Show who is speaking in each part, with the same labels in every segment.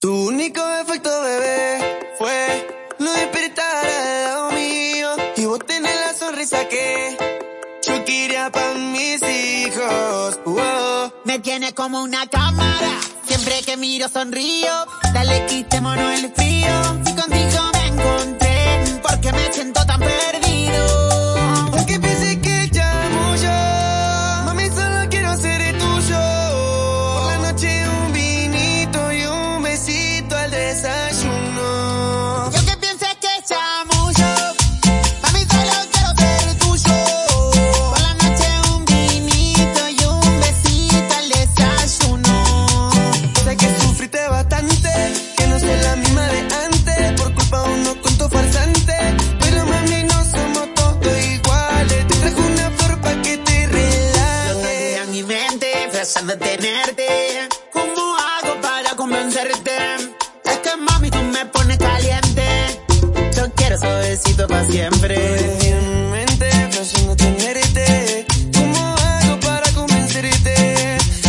Speaker 1: Tu único efecto, bebé, fue no despertar al lado mío. Y vos tenés la sonrisa que yo quería para mis hijos.
Speaker 2: Me tiene como una cámara, siempre que miro sonrío. Dale quitémonos el frío. Si contigo me encontré, porque me siento pensando en tenerte. ¿Cómo hago para convencerte? Es que mami tú me pones caliente. Yo quiero suavecito para siempre.
Speaker 1: En mi mente, flasheando tenerte. ¿Cómo hago para convencerte?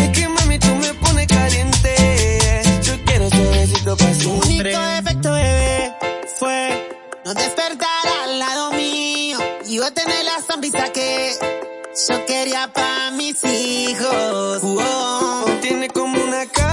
Speaker 1: Es que mami, tú me pones caliente. Yo quiero suavecito pa'
Speaker 2: Tu
Speaker 1: siempre.
Speaker 2: único efecto, bebé, fue no despertar al lado mío. Y yo tener la sonrisa que yo quería para mis hijos. Wow.
Speaker 1: Tiene como una cámara,